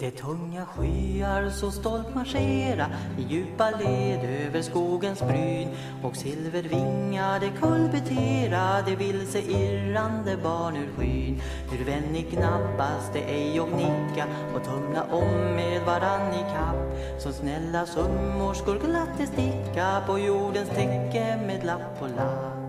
tunga skyar så stolt marschera i djupa led över skogens bryn och silvervingade kulbutera de vilse irrande barn ur skyn. Hur vänlig knappast det ej och nicka och tumla om med varann i kapp. Som snälla sömmerskor glatt sticka på jordens täcke med lapp på lapp.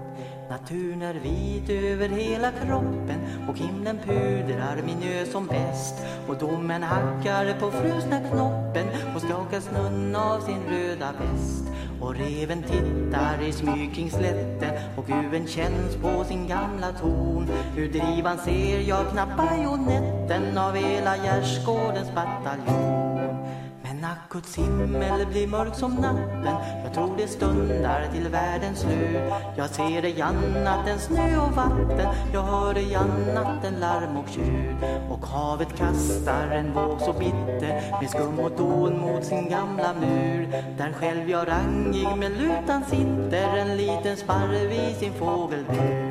Naturen är vit över hela kroppen och himlen pudrar min ö som bäst. Och domen hackar på frusna knoppen och skakar snön av sin röda väst. Och reven tittar i smyg kring slätten och guven känns på sin gamla ton. Ur drivan ser jag knappt bajonetten av hela gärdsgårdens bataljon. Guds himmel blir mörk som natten. Jag tror det stundar till världens slut. Jag ser ej annat än snö och vatten. Jag hör ej annat än larm och tjut Och havet kastar en våg så bitter. Med skum och dån mot sin gamla mur. Där själv jag rangig med lutan sitter. En liten sparv i sin fågelbur.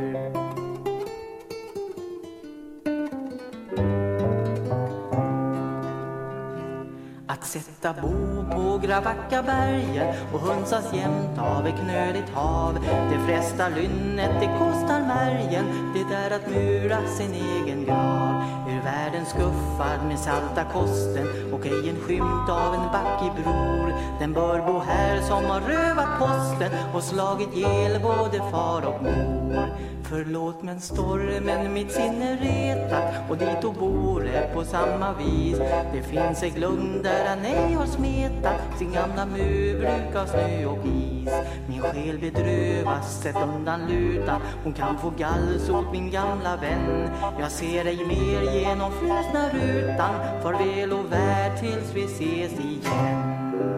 Att sätta bo på Gravackabergen och hunsas jämt av ett knöligt hav. Det frestar lynnet, det kostar märgen, det är att mura sin egen grav. Ur världen skuffad med salta kosten och ej en skymt av en backig bror. Den bör bo här som har rövat posten och slagit ihjäl både far och mor. Förlåt men stormen mitt sinne retat och dit och bore på samma vis. Det finns ett lugn där han ej har smetat sin gamla murbruk av snö och is. Min själ bedrövas, sätt undan lutan, hon kan få gallsot min gamla vän. Jag ser ej mer genom frusna rutan, farväl och värd tills vi ses igen.